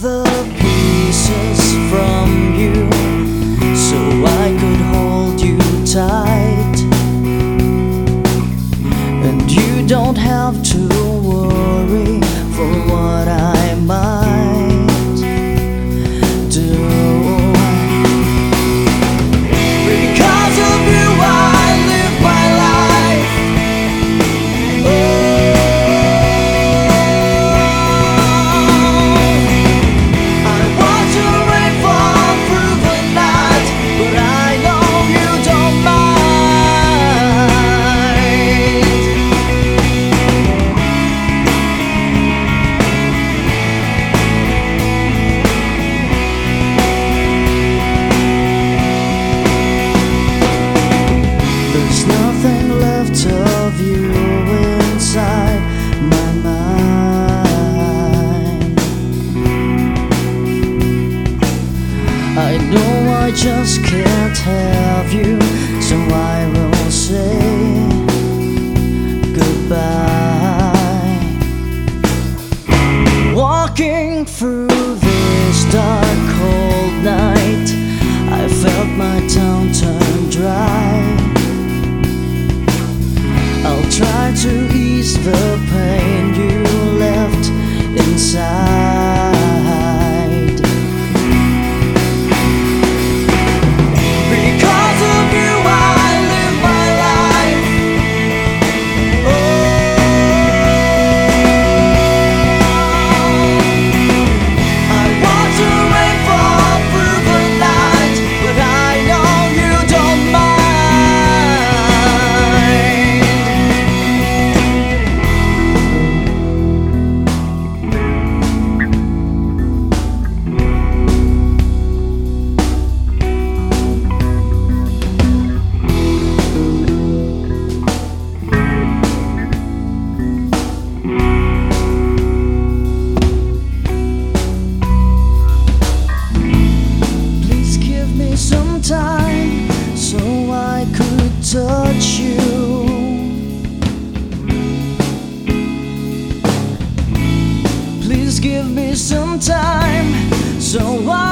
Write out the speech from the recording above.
the pieces from you so I could hold you tight. you inside my mind. I know I just can't have you, so I will say goodbye. Walking through. 守望